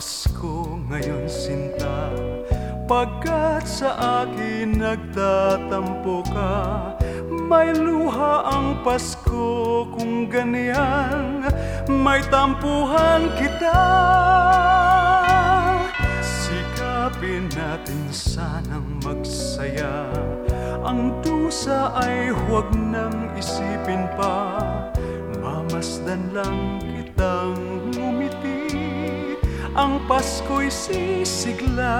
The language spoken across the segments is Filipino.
Pasko ngayon sinta. Pagkat sa akin nagtatampo ka May luha ang Pasko kung ganyan May tampuhan kita. Sikapin natin sanang magsaya. Ang dusa ay huwag nang isipin pa. Mamasdan lang kitang Ang Pasko'y sisigla.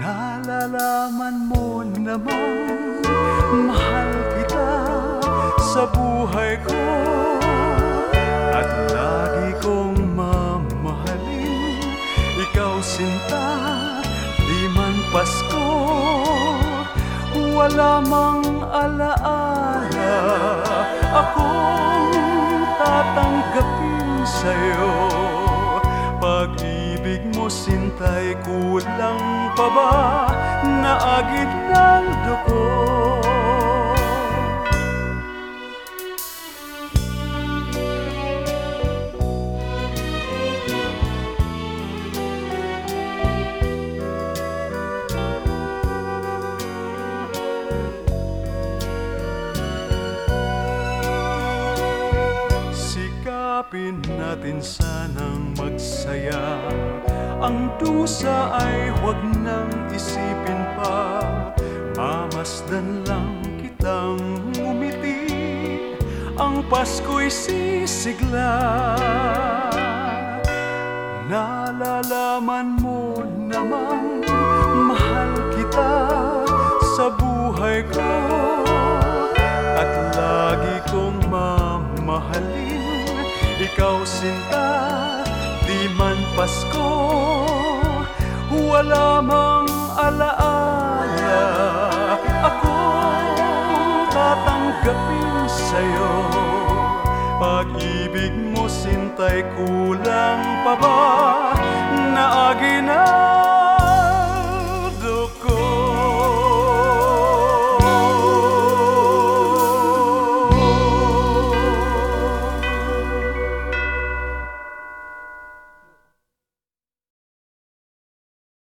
Nalalaman mo namang Mahal kita sa buhay ko. At lagi kong mamahalin Ikaw sinta, di man Pasko. Wala mang alaala Akong tatanggapin sa'yo. Pag-ibig mo sintay kulang pa ba? Na agit ng Sikapin natin sanang magsaya. Ang dusa ay huwag nang isipin pa. Mamasdan lang kitang umiti Ang Pasko'y sisigla. Nalalaman mo namang Ikaw sinta, di man Pasko Wala mang alaala. Akong tatanggapin sa'yo Pag-ibig mo sintay kulang pa ba? Na aginang